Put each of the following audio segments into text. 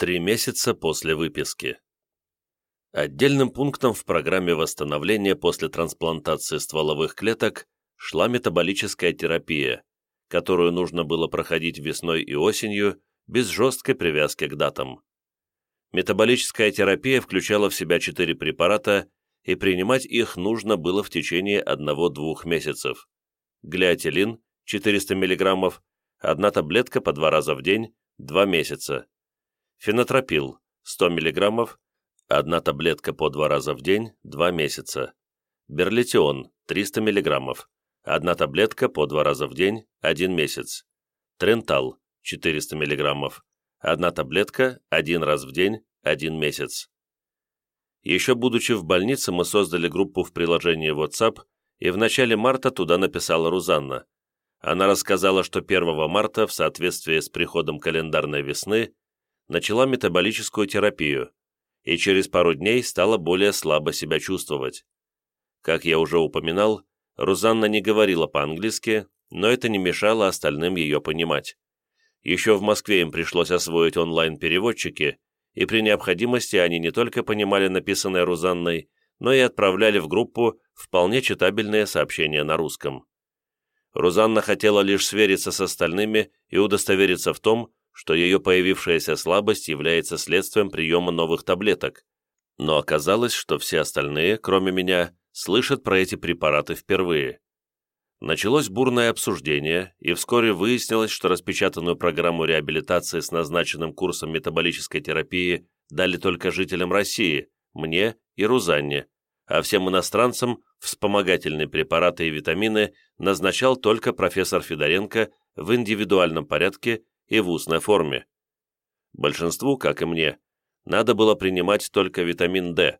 Три месяца после выписки. Отдельным пунктом в программе восстановления после трансплантации стволовых клеток шла метаболическая терапия, которую нужно было проходить весной и осенью без жесткой привязки к датам. Метаболическая терапия включала в себя четыре препарата, и принимать их нужно было в течение 1-2 месяцев. Глиотилин 400 мг, одна таблетка по два раза в день, 2 месяца. Фенотропил 100 мг, одна таблетка по два раза в день, 2 месяца. Берлитион 300 мг, одна таблетка по два раза в день, 1 месяц. Трентал 400 мг, одна таблетка один раз в день, 1 месяц. Еще будучи в больнице, мы создали группу в приложении WhatsApp, и в начале марта туда написала Рузанна. Она рассказала, что 1 марта, в соответствии с приходом календарной весны, начала метаболическую терапию и через пару дней стала более слабо себя чувствовать. Как я уже упоминал, Рузанна не говорила по-английски, но это не мешало остальным ее понимать. Еще в Москве им пришлось освоить онлайн-переводчики, и при необходимости они не только понимали написанное Рузанной, но и отправляли в группу вполне читабельные сообщения на русском. Рузанна хотела лишь свериться с остальными и удостовериться в том, что ее появившаяся слабость является следствием приема новых таблеток. Но оказалось, что все остальные, кроме меня, слышат про эти препараты впервые. Началось бурное обсуждение, и вскоре выяснилось, что распечатанную программу реабилитации с назначенным курсом метаболической терапии дали только жителям России, мне и Рузанне, а всем иностранцам вспомогательные препараты и витамины назначал только профессор Федоренко в индивидуальном порядке и в устной форме. Большинству, как и мне, надо было принимать только витамин D,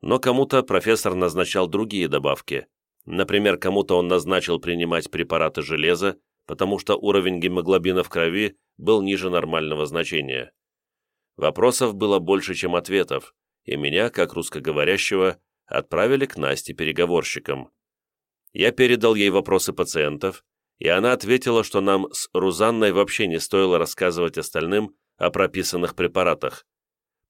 но кому-то профессор назначал другие добавки. Например, кому-то он назначил принимать препараты железа, потому что уровень гемоглобина в крови был ниже нормального значения. Вопросов было больше, чем ответов, и меня, как русскоговорящего, отправили к Насте переговорщикам. Я передал ей вопросы пациентов, и она ответила, что нам с Рузанной вообще не стоило рассказывать остальным о прописанных препаратах.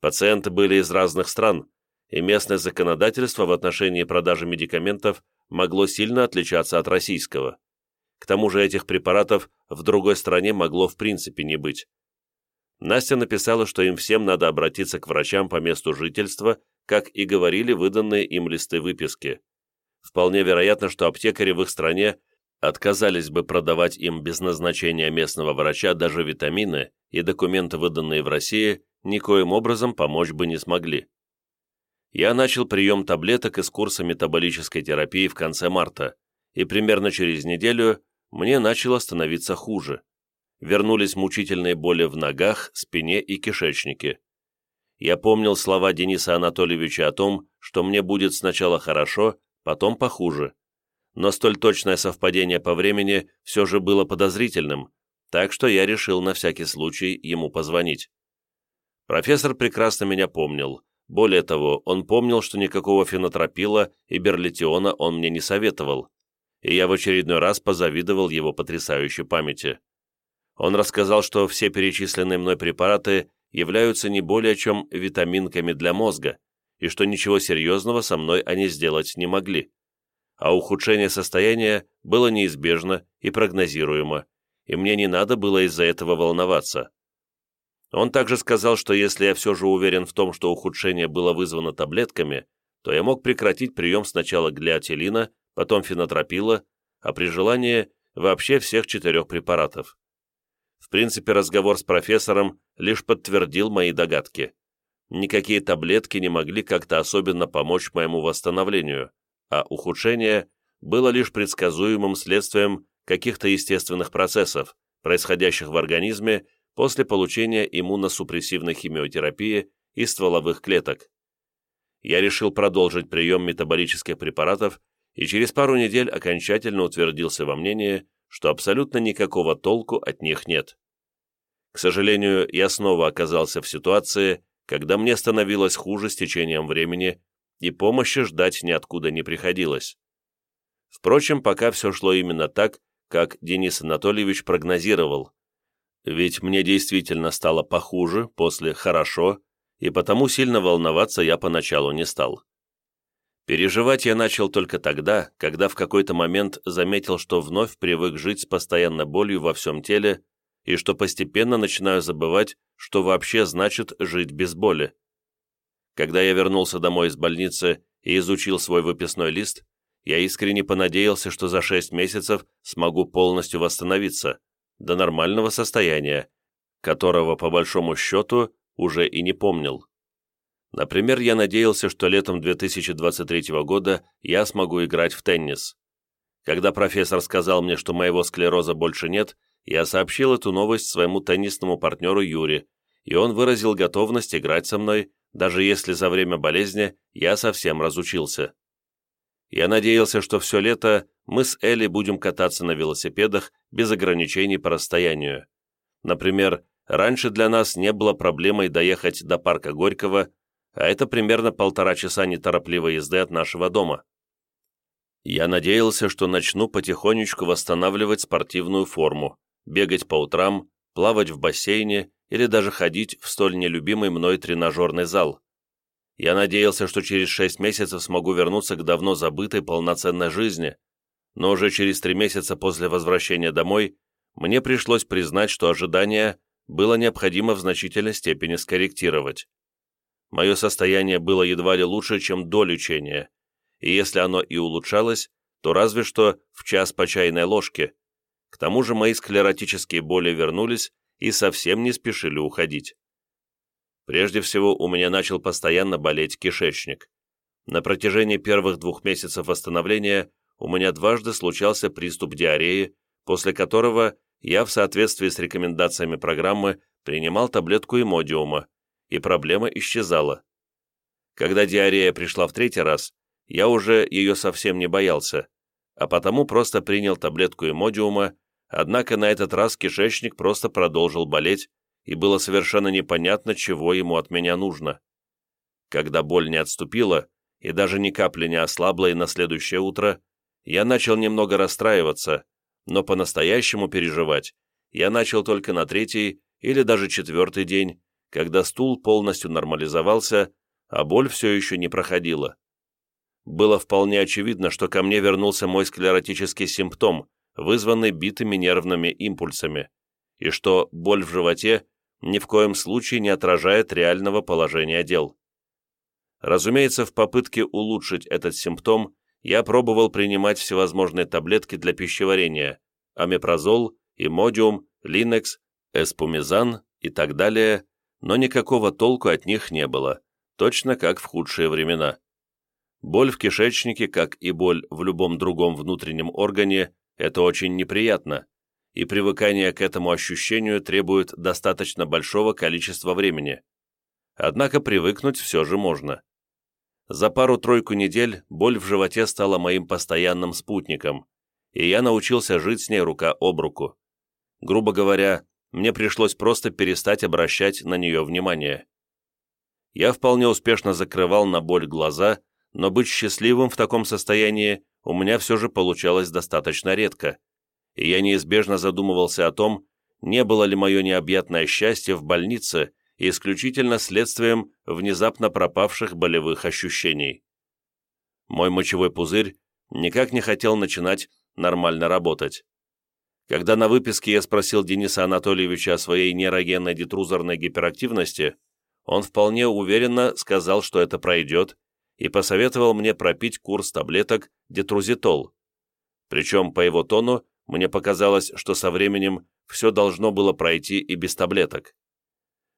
Пациенты были из разных стран, и местное законодательство в отношении продажи медикаментов могло сильно отличаться от российского. К тому же этих препаратов в другой стране могло в принципе не быть. Настя написала, что им всем надо обратиться к врачам по месту жительства как и говорили выданные им листы выписки. Вполне вероятно, что аптекари в их стране отказались бы продавать им без назначения местного врача даже витамины, и документы, выданные в России, никоим образом помочь бы не смогли. Я начал прием таблеток из курса метаболической терапии в конце марта, и примерно через неделю мне начало становиться хуже. Вернулись мучительные боли в ногах, спине и кишечнике я помнил слова Дениса Анатольевича о том, что мне будет сначала хорошо, потом похуже. Но столь точное совпадение по времени все же было подозрительным, так что я решил на всякий случай ему позвонить. Профессор прекрасно меня помнил. Более того, он помнил, что никакого фенотропила и берлитиона он мне не советовал, и я в очередной раз позавидовал его потрясающей памяти. Он рассказал, что все перечисленные мной препараты являются не более чем витаминками для мозга, и что ничего серьезного со мной они сделать не могли. А ухудшение состояния было неизбежно и прогнозируемо, и мне не надо было из-за этого волноваться. Он также сказал, что если я все же уверен в том, что ухудшение было вызвано таблетками, то я мог прекратить прием сначала глиотилина, потом фенотропила, а при желании вообще всех четырех препаратов. В принципе, разговор с профессором лишь подтвердил мои догадки. Никакие таблетки не могли как-то особенно помочь моему восстановлению, а ухудшение было лишь предсказуемым следствием каких-то естественных процессов, происходящих в организме после получения иммуносупрессивной химиотерапии и стволовых клеток. Я решил продолжить прием метаболических препаратов и через пару недель окончательно утвердился во мнении, что абсолютно никакого толку от них нет. К сожалению, я снова оказался в ситуации, когда мне становилось хуже с течением времени, и помощи ждать ниоткуда не приходилось. Впрочем, пока все шло именно так, как Денис Анатольевич прогнозировал. Ведь мне действительно стало похуже после «хорошо», и потому сильно волноваться я поначалу не стал. Переживать я начал только тогда, когда в какой-то момент заметил, что вновь привык жить с постоянной болью во всем теле и что постепенно начинаю забывать, что вообще значит жить без боли. Когда я вернулся домой из больницы и изучил свой выписной лист, я искренне понадеялся, что за шесть месяцев смогу полностью восстановиться до нормального состояния, которого, по большому счету, уже и не помнил. Например, я надеялся, что летом 2023 года я смогу играть в теннис. Когда профессор сказал мне, что моего склероза больше нет, я сообщил эту новость своему теннисному партнеру Юре, и он выразил готовность играть со мной, даже если за время болезни я совсем разучился. Я надеялся, что все лето мы с Элли будем кататься на велосипедах без ограничений по расстоянию. Например, раньше для нас не было проблемой доехать до парка Горького а это примерно полтора часа неторопливой езды от нашего дома. Я надеялся, что начну потихонечку восстанавливать спортивную форму, бегать по утрам, плавать в бассейне или даже ходить в столь нелюбимый мной тренажерный зал. Я надеялся, что через шесть месяцев смогу вернуться к давно забытой полноценной жизни, но уже через три месяца после возвращения домой мне пришлось признать, что ожидание было необходимо в значительной степени скорректировать. Мое состояние было едва ли лучше, чем до лечения, и если оно и улучшалось, то разве что в час по чайной ложке. К тому же мои склеротические боли вернулись и совсем не спешили уходить. Прежде всего, у меня начал постоянно болеть кишечник. На протяжении первых двух месяцев восстановления у меня дважды случался приступ диареи, после которого я в соответствии с рекомендациями программы принимал таблетку имодиума, и проблема исчезала. Когда диарея пришла в третий раз, я уже ее совсем не боялся, а потому просто принял таблетку эмодиума, однако на этот раз кишечник просто продолжил болеть, и было совершенно непонятно, чего ему от меня нужно. Когда боль не отступила, и даже ни капли не ослабла и на следующее утро, я начал немного расстраиваться, но по-настоящему переживать я начал только на третий или даже четвертый день, когда стул полностью нормализовался, а боль все еще не проходила. Было вполне очевидно, что ко мне вернулся мой склеротический симптом, вызванный битыми нервными импульсами, и что боль в животе ни в коем случае не отражает реального положения дел. Разумеется, в попытке улучшить этот симптом я пробовал принимать всевозможные таблетки для пищеварения, амипрозол, имодиум, линекс, эспумизан и так далее, но никакого толку от них не было, точно как в худшие времена. Боль в кишечнике, как и боль в любом другом внутреннем органе, это очень неприятно, и привыкание к этому ощущению требует достаточно большого количества времени. Однако привыкнуть все же можно. За пару-тройку недель боль в животе стала моим постоянным спутником, и я научился жить с ней рука об руку. Грубо говоря, мне пришлось просто перестать обращать на нее внимание. Я вполне успешно закрывал на боль глаза, но быть счастливым в таком состоянии у меня все же получалось достаточно редко, и я неизбежно задумывался о том, не было ли мое необъятное счастье в больнице исключительно следствием внезапно пропавших болевых ощущений. Мой мочевой пузырь никак не хотел начинать нормально работать. Когда на выписке я спросил Дениса Анатольевича о своей нейрогенной детрузорной гиперактивности, он вполне уверенно сказал, что это пройдет, и посоветовал мне пропить курс таблеток детрузитол. Причем, по его тону, мне показалось, что со временем все должно было пройти и без таблеток.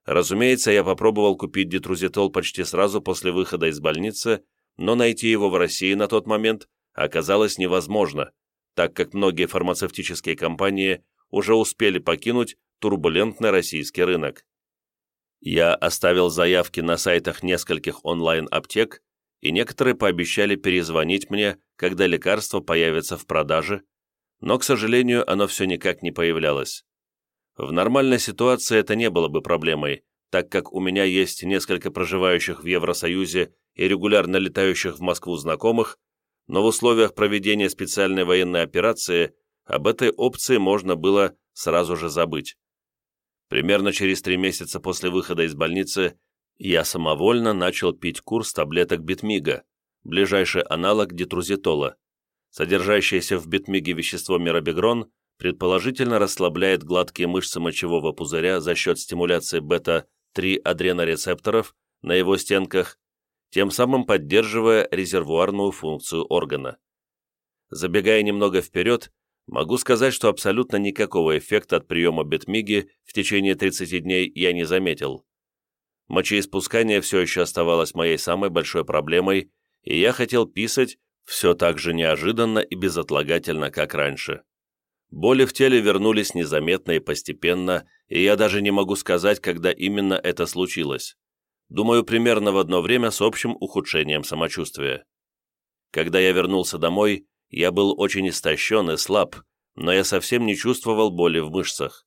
Разумеется, я попробовал купить детрузитол почти сразу после выхода из больницы, но найти его в России на тот момент оказалось невозможно, так как многие фармацевтические компании уже успели покинуть турбулентный российский рынок. Я оставил заявки на сайтах нескольких онлайн-аптек, и некоторые пообещали перезвонить мне, когда лекарство появится в продаже, но, к сожалению, оно все никак не появлялось. В нормальной ситуации это не было бы проблемой, так как у меня есть несколько проживающих в Евросоюзе и регулярно летающих в Москву знакомых, но в условиях проведения специальной военной операции об этой опции можно было сразу же забыть. Примерно через три месяца после выхода из больницы я самовольно начал пить курс таблеток битмига, ближайший аналог дитрузитола. Содержащееся в битмиге вещество миробегрон предположительно расслабляет гладкие мышцы мочевого пузыря за счет стимуляции бета-3 адренорецепторов на его стенках, тем самым поддерживая резервуарную функцию органа. Забегая немного вперед, могу сказать, что абсолютно никакого эффекта от приема бетмиги в течение 30 дней я не заметил. Мочеиспускание все еще оставалось моей самой большой проблемой, и я хотел писать все так же неожиданно и безотлагательно, как раньше. Боли в теле вернулись незаметно и постепенно, и я даже не могу сказать, когда именно это случилось. Думаю, примерно в одно время с общим ухудшением самочувствия. Когда я вернулся домой, я был очень истощен и слаб, но я совсем не чувствовал боли в мышцах.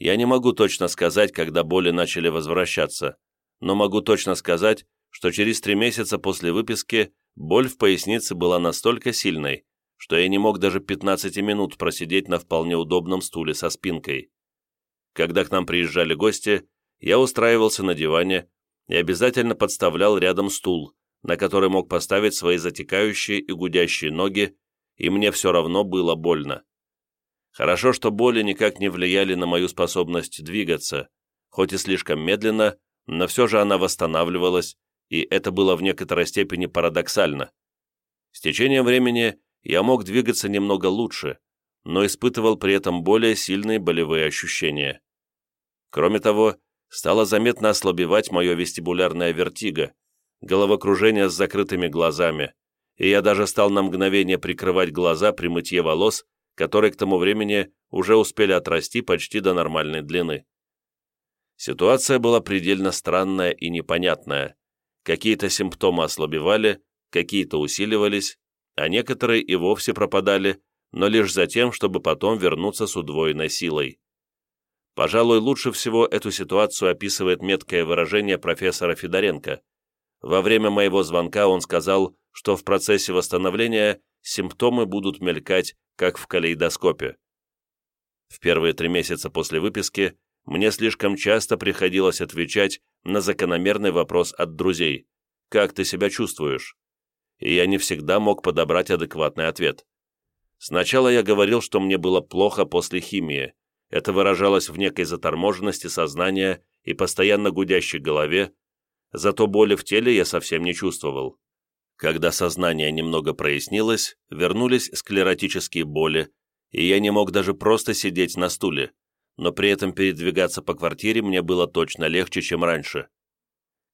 Я не могу точно сказать, когда боли начали возвращаться, но могу точно сказать, что через три месяца после выписки боль в пояснице была настолько сильной, что я не мог даже 15 минут просидеть на вполне удобном стуле со спинкой. Когда к нам приезжали гости, я устраивался на диване и обязательно подставлял рядом стул, на который мог поставить свои затекающие и гудящие ноги, и мне все равно было больно. Хорошо, что боли никак не влияли на мою способность двигаться, хоть и слишком медленно, но все же она восстанавливалась, и это было в некоторой степени парадоксально. С течением времени я мог двигаться немного лучше, но испытывал при этом более сильные болевые ощущения. Кроме того, стало заметно ослабевать мое вестибулярное вертиго, головокружение с закрытыми глазами, и я даже стал на мгновение прикрывать глаза при мытье волос, которые к тому времени уже успели отрасти почти до нормальной длины. Ситуация была предельно странная и непонятная. Какие-то симптомы ослабевали, какие-то усиливались, а некоторые и вовсе пропадали, но лишь за тем, чтобы потом вернуться с удвоенной силой. Пожалуй, лучше всего эту ситуацию описывает меткое выражение профессора Федоренко. Во время моего звонка он сказал, что в процессе восстановления симптомы будут мелькать, как в калейдоскопе. В первые три месяца после выписки мне слишком часто приходилось отвечать на закономерный вопрос от друзей «Как ты себя чувствуешь?» и я не всегда мог подобрать адекватный ответ. Сначала я говорил, что мне было плохо после химии. Это выражалось в некой заторможенности сознания и постоянно гудящей голове, зато боли в теле я совсем не чувствовал. Когда сознание немного прояснилось, вернулись склеротические боли, и я не мог даже просто сидеть на стуле, но при этом передвигаться по квартире мне было точно легче, чем раньше.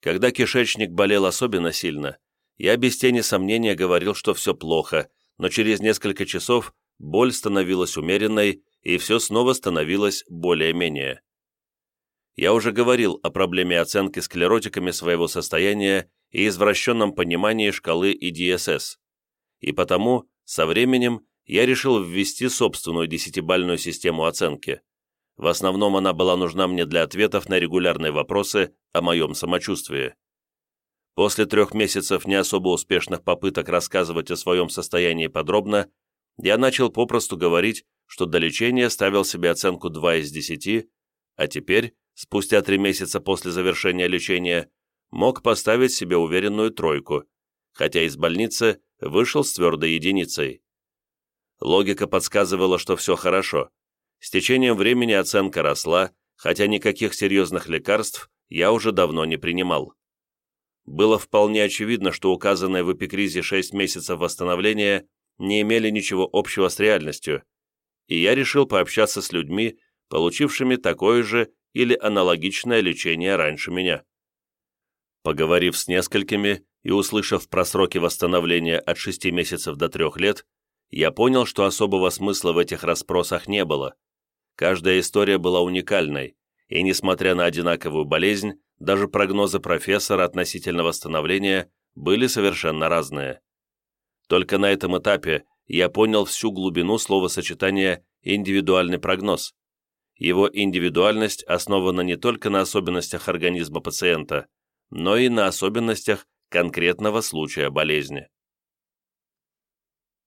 Когда кишечник болел особенно сильно, я без тени сомнения говорил, что все плохо, но через несколько часов боль становилась умеренной, и все снова становилось более-менее. Я уже говорил о проблеме оценки склеротиками своего состояния и извращенном понимании шкалы EDSS. И потому, со временем, я решил ввести собственную десятибальную систему оценки. В основном она была нужна мне для ответов на регулярные вопросы о моем самочувствии. После трех месяцев не особо успешных попыток рассказывать о своем состоянии подробно, я начал попросту говорить, что до лечения ставил себе оценку 2 из 10, а теперь, спустя три месяца после завершения лечения, мог поставить себе уверенную тройку, хотя из больницы вышел с твердой единицей. Логика подсказывала, что все хорошо. С течением времени оценка росла, хотя никаких серьезных лекарств я уже давно не принимал было вполне очевидно, что указанные в эпикризе 6 месяцев восстановления не имели ничего общего с реальностью, и я решил пообщаться с людьми, получившими такое же или аналогичное лечение раньше меня. Поговорив с несколькими и услышав про сроки восстановления от 6 месяцев до 3 лет, я понял, что особого смысла в этих расспросах не было. Каждая история была уникальной, и, несмотря на одинаковую болезнь, даже прогнозы профессора относительно восстановления были совершенно разные. Только на этом этапе я понял всю глубину словосочетания «индивидуальный прогноз». Его индивидуальность основана не только на особенностях организма пациента, но и на особенностях конкретного случая болезни.